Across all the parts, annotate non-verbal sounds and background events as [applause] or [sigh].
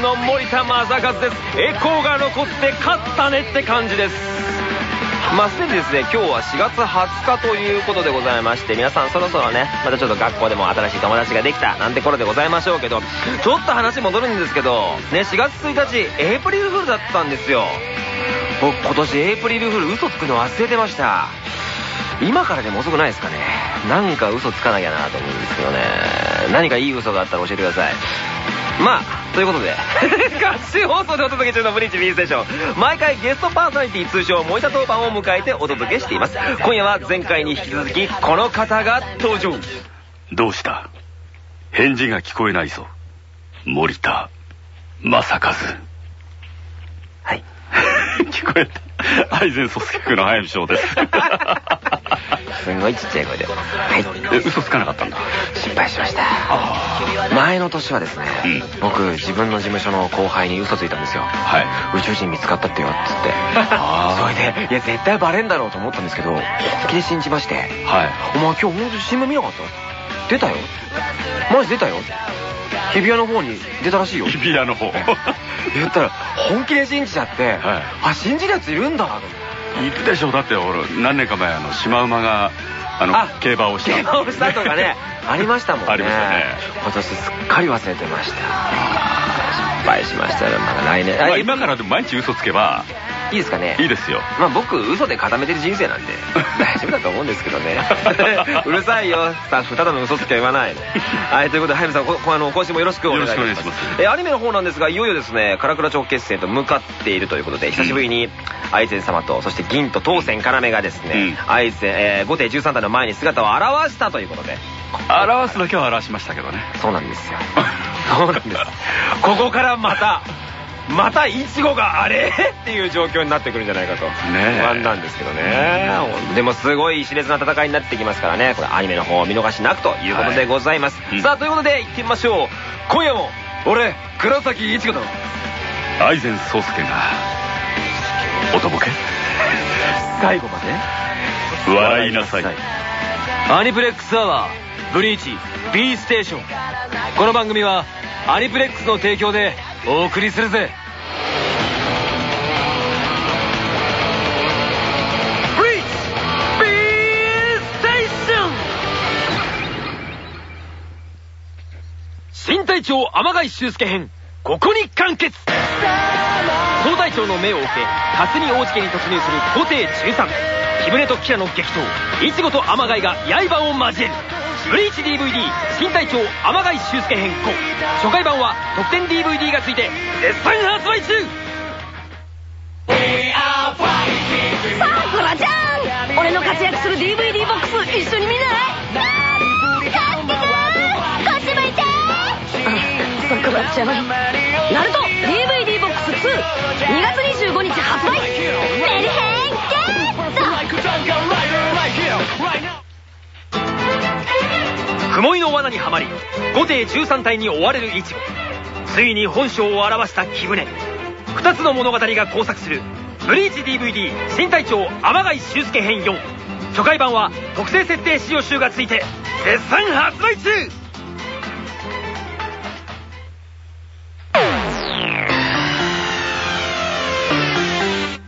の森田正和です。エコーが残って勝ったねって感じです。まあすでにですね今日は4月20日ということでございまして皆さんそろそろねまたちょっと学校でも新しい友達ができたなんて頃でございましょうけどちょっと話戻るんですけどね4月1日エイプリルフールだったんですよ。僕今年エイプリルフール嘘つくの忘れてました。今からでも遅くないですかね。なんか嘘つかなきゃなと思うんですけどね。何かいい嘘があったら教えてください。まあということで [laughs] 合唱放送でお届け中のブリッジ B ステーション毎回ゲストパーソナリティ通称モイタ当番を迎えてお届けしています今夜は前回に引き続きこの方が登場どうした？返事が聞こえないぞ。森田正和。はい [laughs] 聞こえた。愛禅卒客の早見翔です。[laughs] すんごいちっちゃい声で。はい。え、嘘つかなかったんだ。失敗しました。前の年はですね、うん。僕自分の事務所の後輩に嘘ついたんですよ。はい。宇宙人見つかったってよっつって。あそれでいや絶対バレんだろうと思ったんですけど本気で信じまして。はい。「お前今日本当新聞見なかった？出たよ。マジ出たよ。日比谷の方に出たらしいよ。日比谷の方。言ったら本気で信じちゃって、はい。あ信じるやついるんだなと思って。いるでしょだって俺何年か前あのシマウマがあのあ競馬をした。競馬をしたとかね。[laughs] ありましたもんね。ありましたね。今年すっかり忘れてました。失敗しましたよ。まだ来年。まああ今からでも毎日嘘つけばいいですかね？いいですよ。まあ僕嘘で固めてる人生なんで [laughs] 大丈夫だと思うんですけどね。[laughs] うるさいよ。スタッフただの嘘つきは言わない [laughs] はいということで早見さんここあの今週もよろしくお願いします。えアニメの方なんですがいよいよですね唐倉町決戦と向かっているということで久しぶりに愛禅様とそして銀と当選要がですね、愛禅、えー、後手13体の前に姿を現したということで。表すだけは表しましたけどね。そうなんですよ。そうなんです。ここからまたまたイチゴがあれ？っていう状況になってくるんじゃないかと。不安なんですけどね。でもすごい熾烈な戦いになってきますからね。これアニメの方を見逃しなくということでございます、うん。さあということで行ってみましょう。今夜も俺黒崎イチゴと愛禅宗介がおとぼけ。最後まで。笑いなさい。アニプレックスアワーブリーチ B ステーション。この番組はアニプレックスの提供でお送りするぜ。新隊長天貝修介編ここに完結。総隊長の命を受け霞大地家に突入する後帝13木舟とキラの激闘。イチゴと天貝が刃を交えるブリーチ DVD 新隊長天貝修介編。5初回版は特典 DVD がついて絶賛発売中。さくらちゃん俺の活躍する DVD ボックス一緒に見ない？かってくこっち向いてさくらちゃんナルト DVD ボックス22月雲井の罠にはまり後帝13体に追われるイチゴついに本性を表した木舟2つの物語が交錯する。ブリーチ DVD 新隊長天貝修介編4初回版は特製設定使用集がついて絶賛発売中。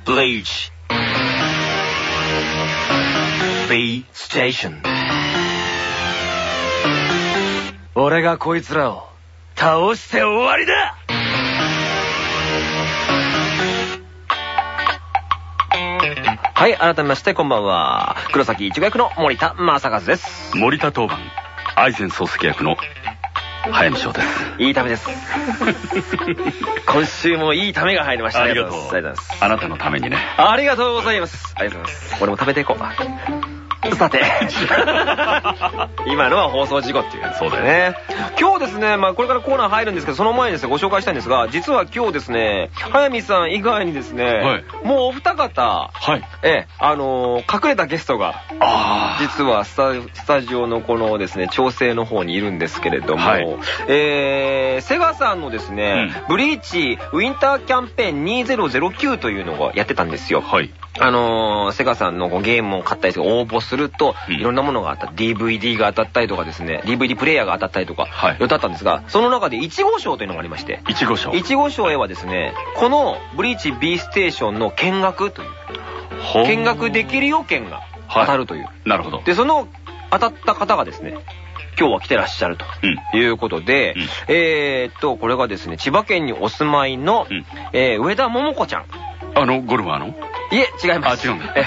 Bleach B Station. 俺がこいつらを倒して終わりだはい、改めましてこんばんは。黒崎一護役の森田正和です。森田当番愛禅宗介役の早見翔ですいいためです。[laughs] 今週もいいためが入りました。ありがとうございます。あなたのためにねありがとうございます。ありがとうございます。俺も食べていこう。さて。[laughs] 今のは放送事故っていう。そうだよね。今日ですね、まあこれからコーナー入るんですけど、その前にですね、ご紹介したいんですが、実は今日ですね、早見さん以外にですね、はいもうお二方、はい。ええ、あのー隠れたゲストが、あ実はスタスタジオのこのですね、調整の方にいるんですけれども、はいえー、セガさんのですね、ブリーチウィンターキャンペーン2009というのがやってたんですよ。はい。あのー、セガさんのこうゲームを買ったりとか応募すると、うんいろんなものが当たった。DVD が当たったりとかですね、DVD プレイヤーが当たったりとか、はいいろいろあったんですが、その中で1号賞というのがありまして、いちご賞。1号賞へはですね、このブリーチ B ステーションの見学という、見学できるよ券が当たるという。なるほど。で、その当たった方がですね、今日は来てらっしゃるとうん。いうことで、うんえーっと、これがですね、千葉県にお住まいの、うんえー上田桃子ちゃん。あの、ゴルファーの？いえ、違います。あ違うんだえ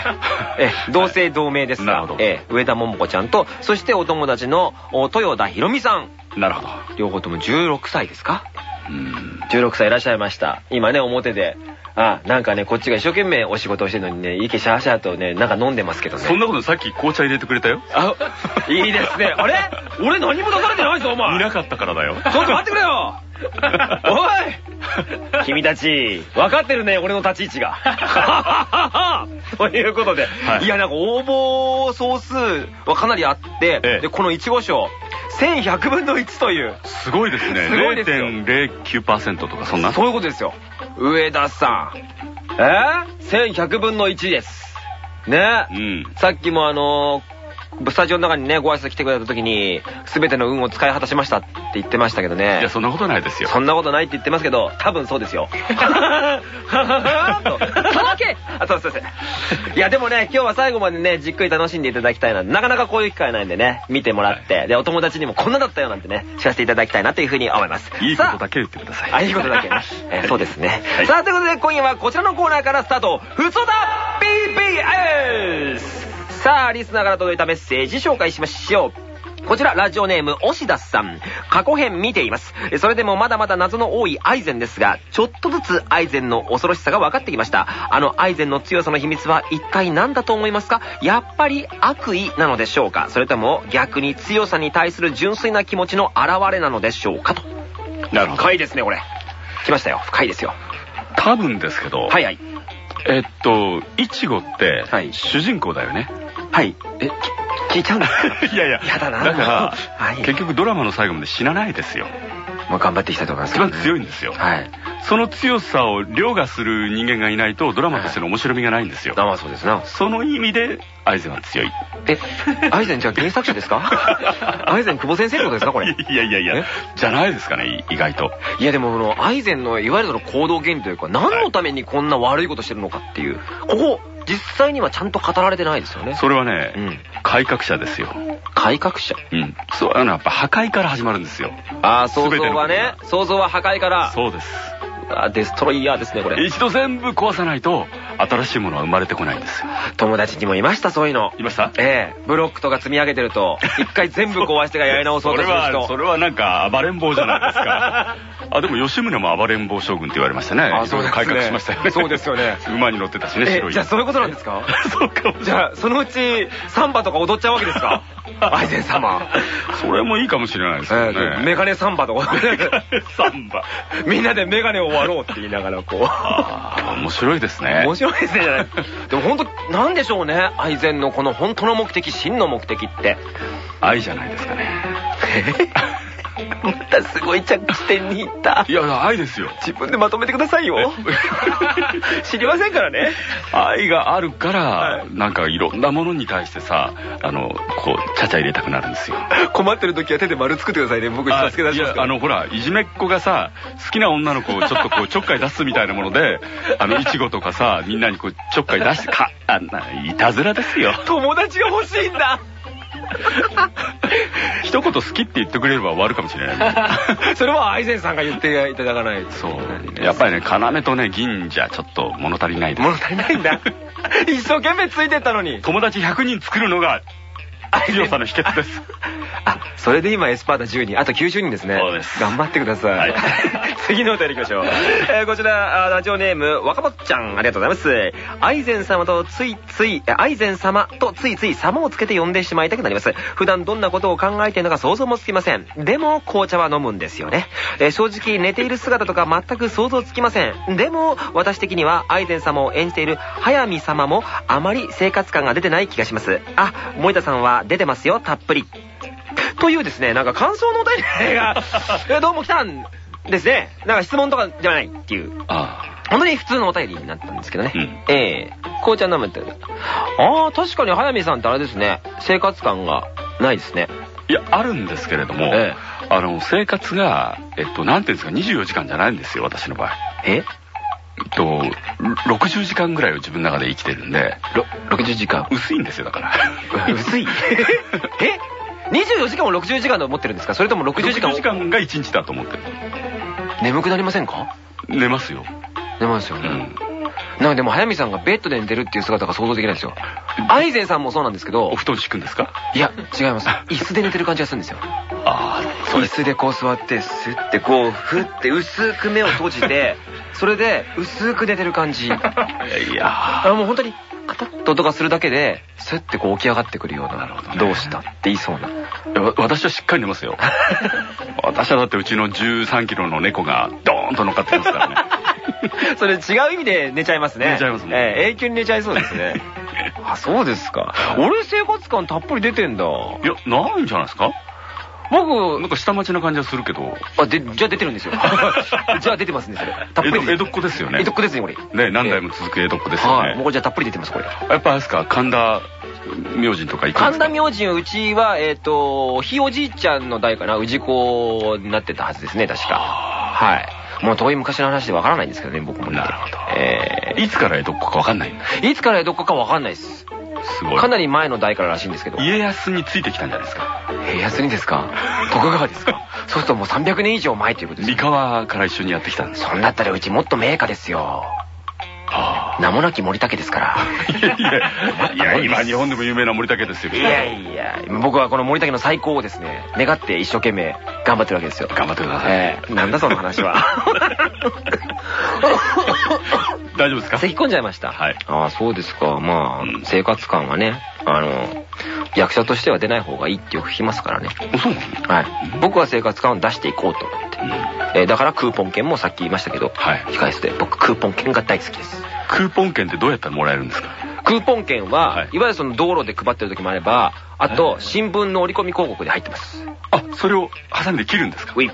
え [laughs] 同姓同名ですが、なるほどえ上田桃子ちゃんと、そしてお友達のお豊田ひろみさん。なるほど。両方とも16歳ですか？うん。16歳いらっしゃいました。今ね、表で。あ、なんかね、こっちが一生懸命お仕事をしてるのにね、池シャーシャーとね、なんか飲んでますけどね。そんなことさっき紅茶入れてくれたよ。あ、いいですね。あれ？俺何も出されてないぞ、お前。いなかったからだよ。ちょっと待ってくれよおい君たち、分かってるね、俺の立ち位置が。[laughs] ということで、はいい、や、なんか応募総数はかなりあって、ええで、この1号賞、1100分の1という、すごいですね。すごいですよ0.09%とかそんな？そういうことですよ。上田さん。え ?1100 分の1です。ね？うん。さっきもあのースタジオの中にね、ご挨拶来てくれた時に、すべての運を使い果たしましたって言ってましたけどね。いや、そんなことないですよ。そんなことないって言ってますけど、多分そうですよ。[laughs] [laughs] と届けあ、そうそうそう。いや、でもね、今日は最後までね、じっくり楽しんでいただきたいな。なかなかこういう機会ないんでね、見てもらって、で、お友達にもこんなだったよなんてね、知らせていただきたいなというふうに思います。いいことさだけ言ってください。ああ、いいことだけね。[laughs] えーそうですね。はいさあ、ということで今夜はこちらのコーナーからスタート。ふつおだ BBS! さあ、リスナーから届いたメッセージ紹介しましょう。こちら、ラジオネーム、押田さん。過去編見ています。それでもまだまだ謎の多いアイゼンですが、ちょっとずつアイゼンの恐ろしさが分かってきました。あのアイゼンの強さの秘密は一体何だと思いますか？やっぱり悪意なのでしょうか？それとも逆に強さに対する純粋な気持ちの表れなのでしょうか？と。なるほど。深いですね、これ。来ましたよ。深いですよ。多分ですけど、はいはい。えっと、いちごってはい、主人公だよね。はい。え、き聞いちゃうんですかいやいや、やだなだから、はい結局ドラマの最後まで死なないですよ。まあ、頑張っていきたいと思います。一番強いんですよ。はい。その強さを凌駕する人間がいないと、ドラマとしての面白みがないんですよ。あまあそうですな。その意味で、アイゼンは強い。え、アイゼンじゃあ原作者ですか？[laughs] アイゼン久保先生ってことですかこれ？いやいやいえ？や、じゃないですかね、意外と。いやでもこのアイゼンのいわゆるその行動原理というか何のためにこんな悪いことしてるのかっていう、ここ実際にはちゃんと語られてないですよね。それはね、うん。改革者ですよ。改革者？うん。そう、あの、やっぱ破壊から始まるんですよ。ああ、想像はねの、想像は破壊から。そうです。あーデストロイヤーですね、これ。一度全部壊さないと、新しいものは生まれてこないんですよ。友達にもいました、そういうの。いました？ええブロックとか積み上げてると、[laughs] 一回全部壊してからやり直そうとするそれは、そ人。れはなんか暴れん坊じゃないですか。[laughs] あ、でも吉宗も暴れん坊将軍って言われましたね。あそうですね改革しましたよね。そうですよね馬に乗ってたしね、白い。えじゃあそういうことなんですか？そうかもじゃあ、そのうち、サンバとか踊っちゃうわけですか？アイゼン様。それもいいかもしれないですよええメね。ガネサンバとか。サンバ。[laughs] みんなでメガネを割ろうって言いながらこあー面白いですう。ね面。白いですね、じゃない。でも本当なんでしょうね。アイゼンのこの本当の目的、真の目的って。愛じゃないですかね。またすごい着地点に行ったい。や、愛ですよ。自分でまとめてくださいよ。[laughs] 知りませんからね。愛があるから、はいなんかいろんなものに対してさ、あの、こう、ちゃちゃ入れたくなるんですよ。困ってる時は手で丸作ってくださいね。僕、下付け出しますから。いやあの、ほら、いじめっ子がさ、好きな女の子をちょっとこう、ちょっかい出すみたいなもので、[laughs] あの、いちごとかさ、みんなにこう、ちょっかい出して、か、あんな、いたずらですよ。友達が欲しいんだ。[laughs] 一言好きって言ってくれれば終わるかもしれない。[laughs] それはアイゼンさんが言っていただかないと。そう。やっぱりね、要とね、銀じゃちょっと物足りないです。物足りないんだ。[laughs] 一生懸命ついてったのに。友達100人作るのが、強さの秘訣です。あ、それで今エスパータ10人、あと90人ですね。そうです頑張ってください。はい [laughs] 次のお便り行きましょう。えーこちら、あラジオネーム、若坊ちゃん、ありがとうございます。アイゼン様とついつい、えアイゼン様とついつい様をつけて呼んでしまいたくなります。普段どんなことを考えているのか想像もつきません。でも、紅茶は飲むんですよね。えー正直、寝ている姿とか全く想像つきません。でも、私的には、アイゼン様を演じている早見様も、あまり生活感が出てない気がします。あ、森田さんは出てますよ、たっぷり。というですね、なんか感想のお便りが、[laughs] えどうも来たんですね。なんか質問とかじゃないっていう。あ本当に普通のお便りになったんですけどね。うんええ紅茶飲むって。ああ、確かに早見さんってあれですね。生活感がないですね。いや、あるんですけれども、ええあの、生活が、えっと、なんていうんですか、24時間じゃないんですよ、私の場合。え？えっと、60時間ぐらいを自分の中で生きてるんで、ろ ?60 時間。薄いんですよ、だから。[laughs] 薄い？[laughs] え ?24 時間を60時間と思ってるんですか？それとも60時間60時間が1日だと思ってる。眠くなりませんか？寝ますよ。寝ますよね。うん。なんかでも早見さんがベッドで寝てるっていう姿が想像できないんですよ。[laughs] アイゼンさんもそうなんですけどお、布団敷くんですか？いや、違います。椅子で寝てる感じがするんですよ。ああ。椅子でこう座って、スッてこう、ふって薄く目を閉じて、[laughs] それで薄く寝てる感じ。いや、あもう本当に、カタッと音がするだけで、スッてこう起き上がってくるような、なるほどねどうしたって言いそうな。わ私はしっかり寝ますよ。[laughs] 私はだってうちの13キロの猫がドーンと乗っかってますからね。[laughs] それ違う意味で寝ちゃいますね。寝ちゃいますねええ永久に寝ちゃいそうですね。[laughs] あ、そうですか。俺生活感たっぷり出てんだ。いや、ないんじゃないですか？僕な、んか下町な感じがするけど、あ、で、じゃあ出てるんですよ。[laughs] じゃあ出てますね、それ。たっぷり江戸っ子ですよね江戸っ子ですね、これ。ね、何代も続く江戸っ子ですよはい。もうね。これじゃあたっぷり出てます、これ。やっぱあれですか、神田明神とか行くんですか？神田明神うちは、えっ、と、ひいおじいちゃんの代かな、氏子になってたはずですね、確か。はい。もう遠い昔の話でわからないんですけどね、僕もね。なるほどえいつから江戸っ子かわかんないんだ。ー、いつから江戸っ子かわかんないです。すごい。かなり前の代かららしいんですけど。家康についてきたんじゃないですか。家康にですか？[laughs] 徳川ですか？そうするともう300年以上前ということです三河から一緒にやってきたんです。そんだったらうちもっと名家ですよ。は名もなき森武ですから。あいやいや、いや、今日本でも有名な森武ですよ。いやいや、僕はこの森武の最高をですね、願って一生懸命頑張ってるわけですよ。頑張ってください。ええなんだその話は。大丈夫ですか？咳き込んじゃいました。はいああ、そうですか。まあ、うん生活感はね、あの、役者としては出ない方がいいってよく聞きますからね。おそうなの？はい。僕は生活感を出していこうと思って。えーだからクーポン券もさっき言いましたけど、はい控え室で僕クーポン券が大好きです。クーポン券ってどうやったらもらえるんですか？クーポン券は、はいい、わゆるその道路で配ってる時もあれば、あと新聞の折り込み広告で入ってます。あ、それを挟んで切るんですか？ウィ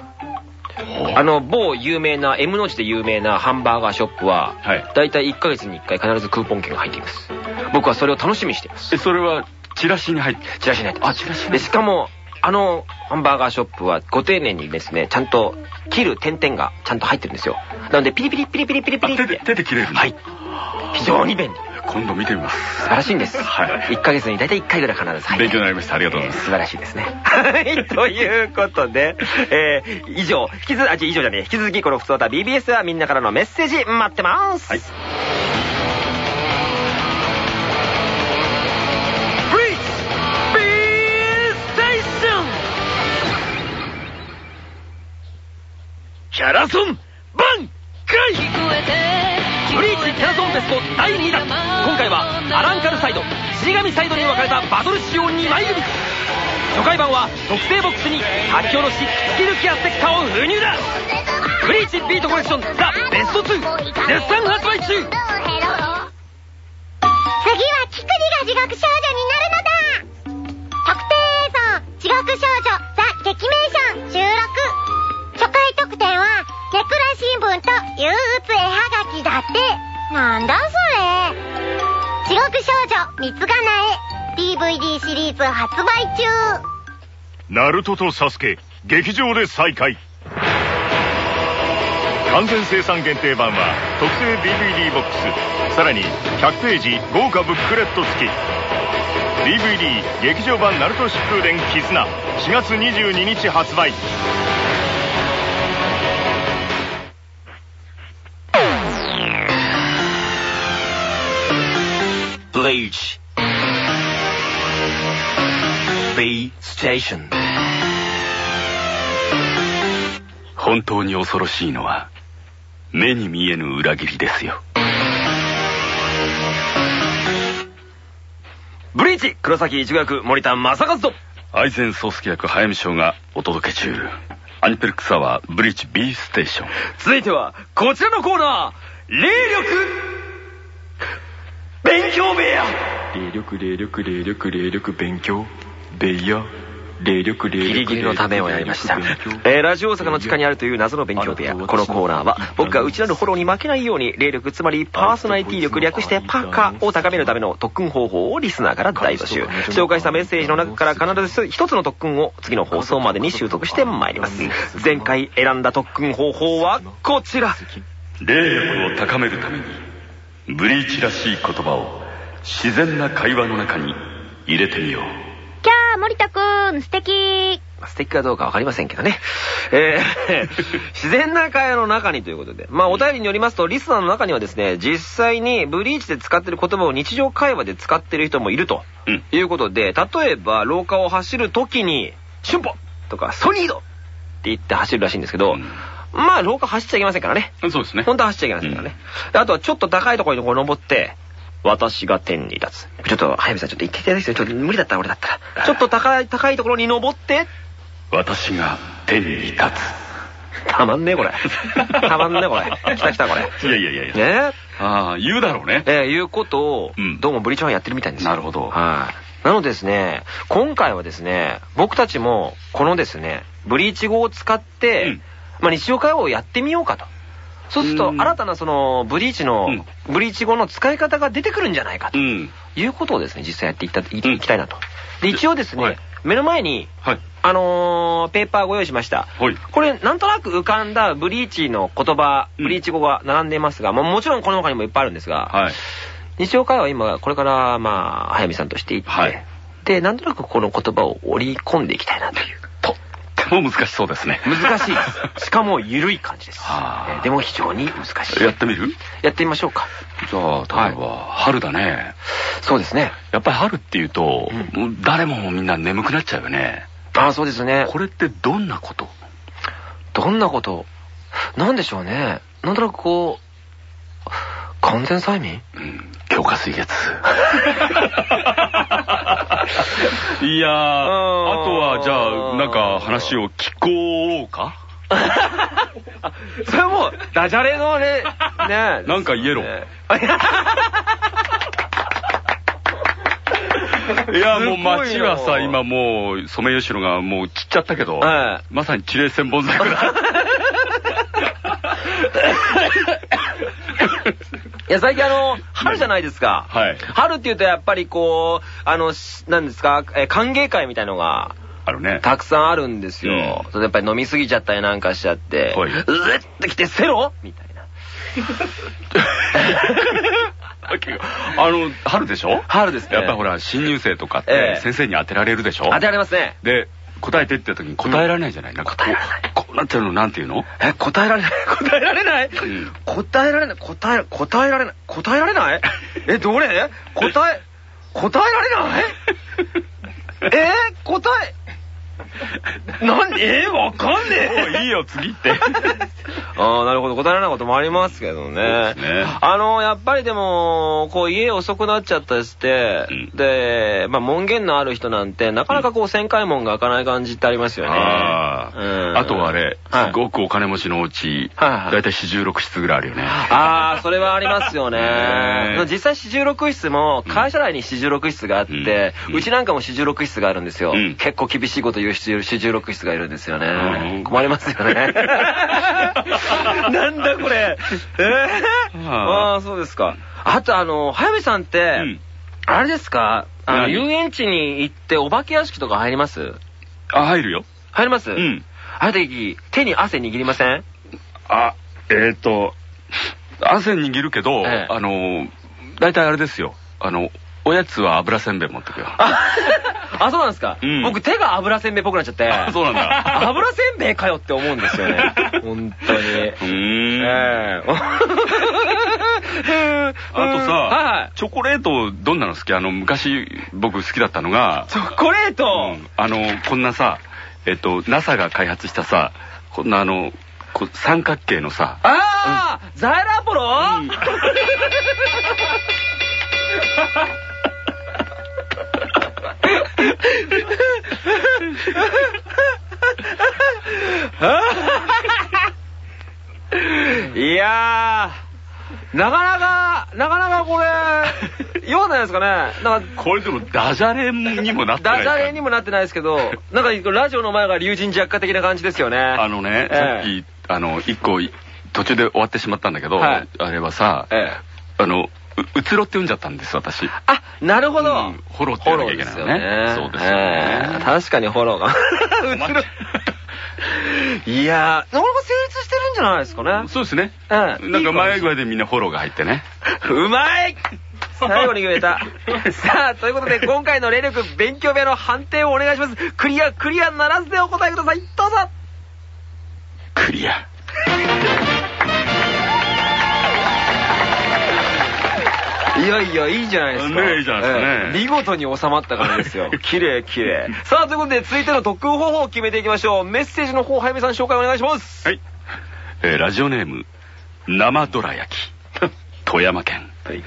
あの、某有名な、M の字で有名なハンバーガーショップは、はいだいたい1ヶ月に1回必ずクーポン券が入っています。僕はそれを楽しみにしています。え、それはチラシに入って。チラシに入って。あチラシにで、しかも、あの、ハンバーガーショップはご丁寧にですね、ちゃんと切る点々がちゃんと入ってるんですよ。なので、ピリピリピリピリピリピリってあ手で、。切れるのはい。非常に便利。今度見てみます。素晴らしいんです。はい1ヶ月に大体1回ぐらい必ず入って勉強になりました。ありがとうございます。素晴らしいですね。はい、ということで、えー、以上、引き続き、あ、以上じゃねえ、引き続きこの普通歌 BBS はみんなからのメッセージ待ってます。はいキャラソンバンクイブリーチキャラソンベスト第2弾。今回はアランカルサイド死神サイドに分かれたバトル仕様2枚組初回版は特製ボックスに書き下ろし突き抜きやステッカーを封入だ。ブリーチビートコレクションザ・ベスト2絶賛発売中。次はキクリが地獄少女になるのだ。特定映像地獄少女新聞と憂鬱絵はがきだって。なんだそれ。地獄少女三つがなえ。DVD シリーズ発売中。ナルトとサスケ劇場で再会。完全生産限定版は特製 DVD ボックス。さらに100ページ豪華ブックレット付き。DVD 劇場版ナルト疾風伝絆。4月22日発売。ブリーチ B ステーション本当に恐ろしいのは目に見えぬ裏切りですよ。ブリーチ黒崎一護役森田正和と。愛禅宗介役早見翔がお届け中。アニプレックスアワーブリーチ B ステーション。続いてはこちらのコーナー。霊力勉強部屋霊力霊力霊力霊力勉強ベイヤ霊力霊力ギリギリのためをやりました。えーラジオ大阪の地下にあるという謎の勉強部屋。このコーナーは、僕が内なるフォローに負けないように、霊力、つまりパーソナリティ力略してパカを高めるための特訓方法をリスナーから大募集。紹介したメッセージの中から必ず一つの特訓を次の放送までに習得してまいります。前回選んだ特訓方法はこちら。霊力を高めるためにブリーチらしい言葉を自然な会話の中に入れてみよう。キャー、森田くん、素敵。素敵かどうかわかりませんけどね。えー [laughs] 自然な会話の中にということで。まあ、お便りによりますと、リスナーの中にはですね、実際にブリーチで使ってる言葉を日常会話で使ってる人もいると。うん。いうことで、例えば、廊下を走る時に、シュンポとか、ソニードって言って走るらしいんですけど、うんまあ、廊下走っちゃいけませんからね。そうですね本当は走っちゃいけませんからね。であとは、ちょっと高いところにこう登って、私が天に立つ。ちょっと、早見さん、ちょっと言っていただきたいですよ。ちょっと無理だったら俺だったら。ちょっと高い、高いところに登って、私が天に立たまんねえ、これ。[laughs] たまんねえ、これ。来た来た、これ。ついやいやいやいやねああ言うだろうねえ、えーいうことをうん、どうもブリちゃんはやってるみたいですよなるほどはい。なのでですね、今回はですね、僕たちも、このですね、ブリーチ語を使って、うんまあ日常会話をやってみようかと。そうすると、うん。新たなその、ブリーチの、うん。ブリーチ語の使い方が出てくるんじゃないかと。うん。いうことをですね、実際やっていったいきたいなと。で、一応ですね、はい。目の前に、はい。あのーペーパーご用意しました。はい。これ、なんとなく浮かんだブリーチの言葉、うん。ブリーチ語が並んでいますが、まあもちろんこの他にもいっぱいあるんですが、はい。日常会話は今、これから、まあ、早見さんとしていって、はい。で、なんとなくこの言葉を織り込んでいきたいなという。も難しそうですね難しいです。しかも、緩い感じです。でも非常に難しい。やってみる？やってみましょうか。じゃあ例えば、春だねそうですね。やっぱり春っていうと、誰もみんな眠くなっちゃうよねああ、そうですね。これってどんなこと？どんなこと？なんでしょうね。なんとなくこう、完全催眠？うん強化水月 [laughs] いやーあとはじゃあなんか話を聞こうか？[laughs] それはもう、ダジャレのね、[laughs] ね。なんか言えろ。ね。[laughs] いやもう街よはさ今もうソメイヨシノがもう散っちゃったけど、はまさに地霊千本桜いや、最近あの、春じゃないですか。はい春って言うとやっぱりこう、あの、しなんですか、えー歓迎会みたいのが、あるねたくさんあるんですよ。うんやっぱり飲みすぎちゃったりなんかしちゃって、はいうえってきてセロ？みたいな。あの春でしょ？春ですね。やっぱりほら新入生とかっええて先生に当てられるでしょ？当てられますね。で答えてって時に答えられないじゃない、なんかこ答えられない。うこうなってるのなんていうの？え、答えられない [laughs] 答えられない、ん。答えられない？答え、答えられない？答えられない？[laughs] え、どれ？答え、答えられない？[laughs] え答え、[laughs] 何えわかんもねえ。ういいよ次って。ああ、なるほど。答えられないこともありますけどね。そうですね。あの、やっぱりでも、こう、家遅くなっちゃったりして、うん。で、まあ、門限のある人なんて、なかなかこう、旋回門が開かない感じってありますよね。ああ、うん。あとはあれ、はい。すごくお金持ちのうち、はいはいだいたい四十六室ぐらいあるよね。ああ、それはありますよね。[laughs] ね。実際四十六室も、会社内に四十六室があって、うん。うちなんかも四十六室があるんですよ。うん。結構厳しいこと言う四十六室がいるんですよね。うん困りますよね。[laughs] なんだこれ。えー、はああ、そうですか。あとあの、早見さんって、うんあれですか？あの、何？遊園地に行ってお化け屋敷とか入ります？あ、入るよ。入ります？うん。あの時、手に汗握りません？あ、えっ、と、汗握るけど、ええあの、だいたいあれですよ。あの、おやつは油せんべい持ってくよ。あ、[laughs] そうなんですか、うん僕手が油せんべいっぽくなっちゃって。あそうなんだ油せんべいかよって思うんですよね。[laughs] 本当に。うーん。ええ [laughs] あとさはいはい。チョコレートどんなの好き？あの、昔僕好きだったのが、チョコレート、うんあの、こんなさ、えっと、NASA が開発したさ、こんなあの、三角形のさ、ああ、ザイラーポロ、いやー、なかなか、なかなかこれ、ようないですかね。なんか、これでもダジャレにもなってないダジャレにもなってないですけど、なんかラジオの前が竜神弱化的な感じですよね。あのね、ええさっき、あの、一個、途中で終わってしまったんだけど、はいあれはさ、ええあの、ううつろって読んじゃったんです、私。あ、なるほど。うんフォローって言わなきゃいけないのね。そうですよね。ええ確かにフォローが。[laughs] うつる。いやー、なかなか成立してるんじゃないですかね。そうですね。ええなんか前ぐらいでみんなフォローが入ってね。うまい最後に決めた。[laughs] さあ、ということで今回の霊力勉強部屋の判定をお願いします。クリア、クリアならずでお答えください。どうぞクリア。いやいや、いいじゃないですか。ねいいじゃないですかねええ見事に収まった感じですよ。綺 [laughs] 麗綺麗。[laughs] さあ、ということで続いての特訓方法を決めていきましょう。メッセージの方、早見さん紹介お願いします。はい。えーラジオネーム、生どら焼き。[laughs] 富山県。はい。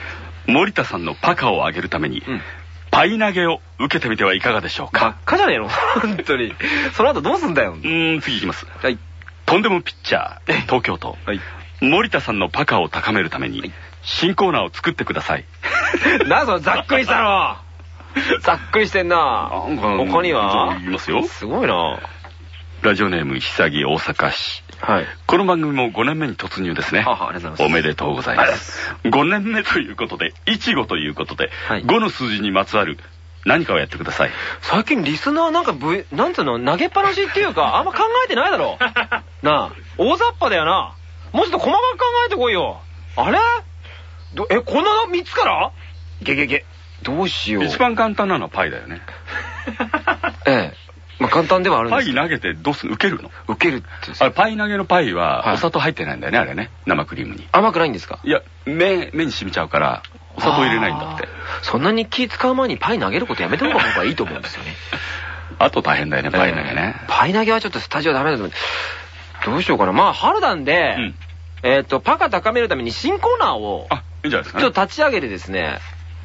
森田さんのパカをあげるために、うんパイ投げを受けてみてはいかがでしょうばかっかじゃねえの？本当に。その後どうすんだよ？うーん、次いきます。はい。とんでもピッチャー、東京都。はい。森田さんのパカを高めるために、はい新コーナーを作ってください。[laughs] なそのざっくりしたの [laughs] ざっくりしてんななんか他には？言いますよすごいなラジオネーム、久木大阪市。はい。この番組も5年目に突入ですね。ははありがとうございますおめでとうございま。ありがとうございます5年目ということで、いちごということで、はい5の数字にまつわる何かをやってください。最近リスナーなんかぶ、なんつうの、投げっぱなしっていうか、あんま考えてないだろ。[laughs] なあ、大雑把だよな。もうちょっと細かく考えてこいよ。あれ？どえ、こんな3つから？ゲゲゲ。どうしよう。一番簡単なのはパイだよね。[laughs] ええ。まあ簡単ではあるんパイですけど。投げてどうする？受けるの？受けるって。あれ、パイ投げのパイは、はいお砂糖入ってないんだよね、あれね。生クリームに。甘くないんですか？いや、目、目に染みちゃうから、お砂糖入れないんだって。そんなに気使う前にパイ投げることやめた方がいいと思うんですよね。[laughs] あと大変だよね、パイ投げねえ。ーパイ投げはちょっとスタジオダメだと思う。どうしようかな。まあ、春なんで、うん。えっ、と、パカ高めるために新コーナーを、あ、いいんじゃないですかねちょっ。と立ち上げてですね、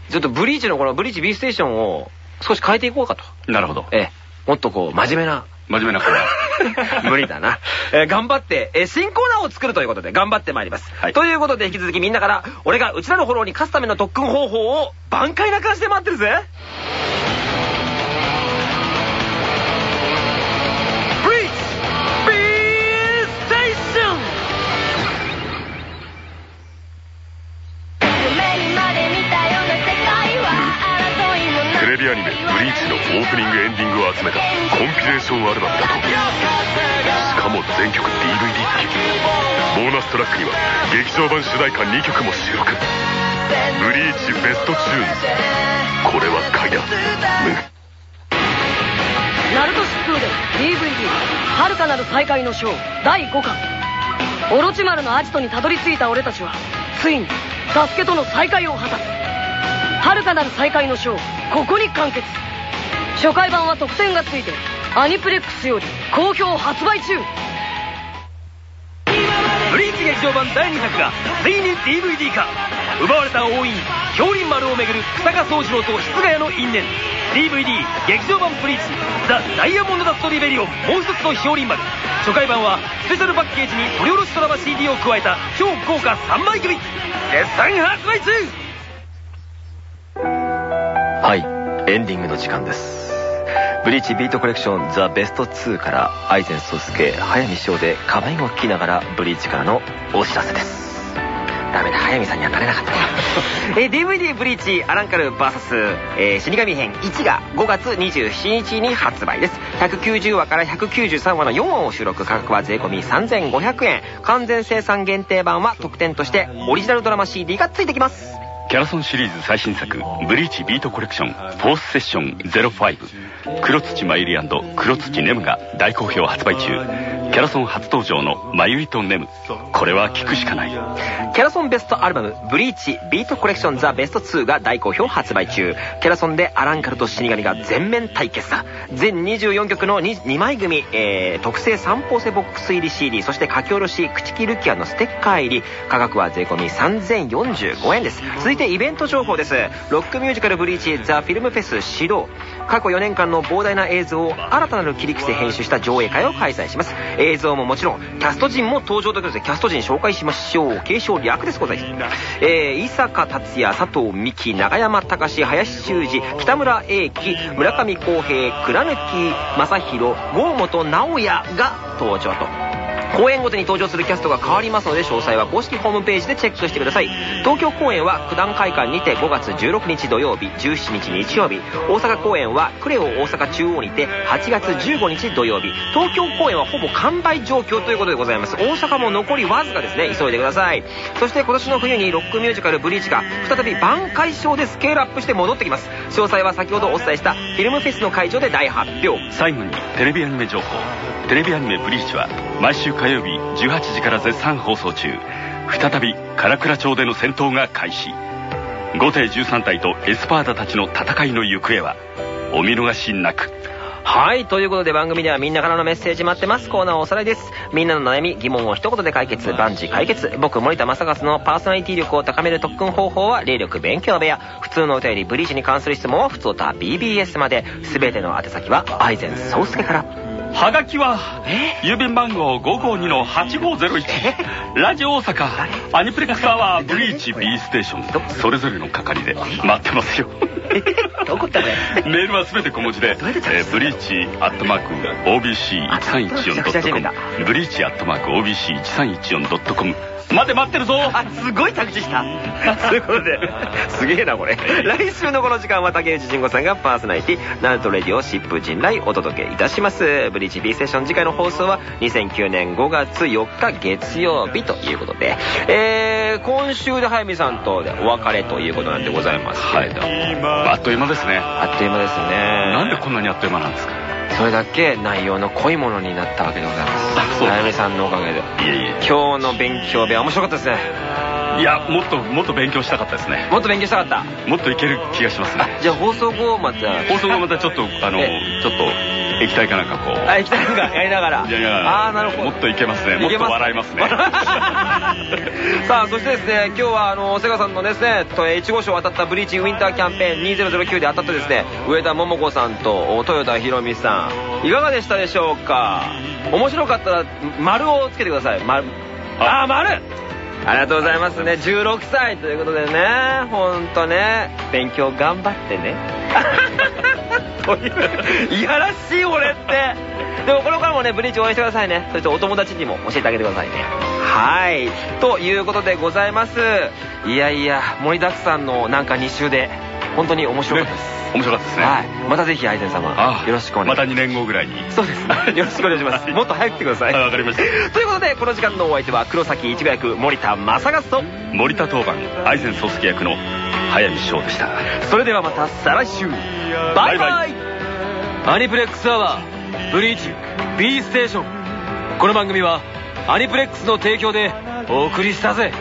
ちょっとブリーチのこのブリーチ B ステーションを少し変えていこうかと。なるほど。ええ、もっとこう、真面目な。真面目なコーナー。[laughs] 無理だな。えー頑張って、えー新コーナーを作るということで頑張ってまいります。はいということで引き続きみんなから、俺がうちらのフォローに勝つための特訓方法を挽回な感じで待ってるぜ。レビアニメ「ブリーチ」のオープニングエンディングを集めたコンピレーションアルバムだと。しかも全曲 DVD 付き。ボーナストラックには劇場版主題歌2曲も収録。ブリーチベストチューン。ズこれは買いだナルト疾風伝 DVD「遥かなる再会の章」第5巻。オロチマルのアジトにたどり着いた俺たちはついにサスケとの再会を果たす。遥かなる再会の章ここに完結。初回版は特典がついてアニプレックスより好評発売中。ブリーチ劇場版第2作がついに DVD 化。奪われた王院氷林丸をめぐる草加宗次郎と室ヶ谷の因縁。DVD 劇場版ブリーチザ・ダイヤモンドダストリベリオンもう一つの氷林丸。初回版はスペシャルパッケージに取り下ろしドラマ CD を加えた超豪華3枚組。絶賛発売中はいエンディングの時間です。ブリーチビートコレクションザ・ベスト2から愛禅宗介早見翔でカバイを聞きながらブリーチからのお知らせです。ダメだ早見さんにはなれなかった。な [laughs] え DVD ブリーチアランカル VS、えー死神編1が5月27日に発売です。190話から193話の4話を収録価格は税込3500円完全生産限定版は特典としてオリジナルドラマ CD がついてきます。キャラソンシリーズ最新作、ブリーチビートコレクション、フォースセッション05、黒土まゆり黒土ネムが大好評発売中。キャラソン初登場のマユイとネム。これは聞くしかない。キャラソンベストアルバム「ブリーチビートコレクションザベスト2が大好評発売中。キャラソンでアランカルと死神が全面対決だ。全24曲の 2, 2枚組、えー、特製三方製ボックス入り CD そして書き下ろし口木ルキアのステッカー入り。価格は税込3045円です。続いてイベント情報です。ロックミュージカルブリーチザ・フィルムフェス始動。過去4年間の膨大な映像を新たなる切り口で編集した上映会を開催します。映像ももちろんキャスト陣も登場ということでキャスト陣紹介しましょう継承略です。ございますえー、伊坂達也佐藤美希永山隆林修二北村英樹村上康平倉貫正宏郷本直也が登場と。公演ごとに登場するキャストが変わりますので詳細は公式ホームページでチェックしてください。東京公演は九段会館にて5月16日土曜日17日日曜日。大阪公演はクレオ大阪中央にて8月15日土曜日。東京公演はほぼ完売状況ということでございます。大阪も残りわずかですね。急いでください。そして今年の冬にロックミュージカル「ブリーチ」が再び挽回賞でスケールアップして戻ってきます。詳細は先ほどお伝えしたフィルムフェスの会場で大発表。最後にテレビアニメ情報。テレビアニメ「ブリーチ」は毎週火曜日18時から絶賛放送中再び唐倉町での戦闘が開始後手13体とエスパーダたちの戦いの行方はお見逃しなくはい。ということで番組ではみんなからのメッセージ待ってます。コーナーおさらいです。みんなの悩み、疑問を一言で解決、万事解決。僕、森田正和のパーソナリティ力を高める特訓方法は、霊力勉強部屋。普通のお便り、ブリーチに関する質問は、普通た BBS まで。すべての宛先は、アイゼン総介から。はがきは郵便番号552-8501ラジオ大阪。アニプレックスアワーブリーチ B ステーション。それぞれの係で待ってますよ。[laughs] どこだねメールはすべて小文字で、えー、ブリーチアットマーク OBC1314.com ブリーチアットマーク OBC1314.com 待って待ってるぞ。あすごい着地した。ということですげえなこれ。来週のこの時間は竹内慎吾さんがパーソナリティナルトレディオ疾風陣来お届けいたします。ブリーチ B セッション。次回の放送は2009年5月4日月曜日ということで。えー、今週で早見さんとお別れということなんでございますけれども、はい、あっという間ですね。あっという間ですね。なんでこんなにあっという間なんですか？それだけ内容の濃いものになったわけでございます。あやみさんのおかげで。いえいえ。今日の勉強部屋面白かったですね。いやもっともっと勉強したかったですね。もっと勉強したかった。もっといける気がしますね。じゃあ放送後また。放送後またちょっとあのちょっと液体かなんかこう。あ液体なんかやりながら。やりながら。ああなるほど。もっといけますね。もっと笑いますね。[laughs] さあそしてですね今日はあのセガさんのですね1号賞当たったブリーチウィンターキャンペーン2009で当たったですね上田桃子さんと豊田博美さん。いかがでしたでしょうか？面白かったら丸をつけてください。丸あ。あ丸。ありがとうございますね。16歳ということでねほんとね。勉強頑張ってね [laughs] いうい。やらしい俺って。でもこれからもねブリーチ応援してくださいね。そしてお友達にも教えてあげてくださいね。はい。ということでございます。いやいや盛りだくさんのなんか2週で本当に面白かったです、ね面白かったですね。はい。またぜひ、アイゼン様、よろしくお願いします。また2年後ぐらいに。そうですね。よろしくお願いします。もっと早く来てください。わかりました。ということで、この時間のお相手は、黒崎一護役、森田正和と、森田当番、アイゼン総介役の早見翔でした。それではまた再来週。バイバイアニプレックスアワー、ブリーチ、B ステーション。この番組は、アニプレックスの提供でお送りしたぜ。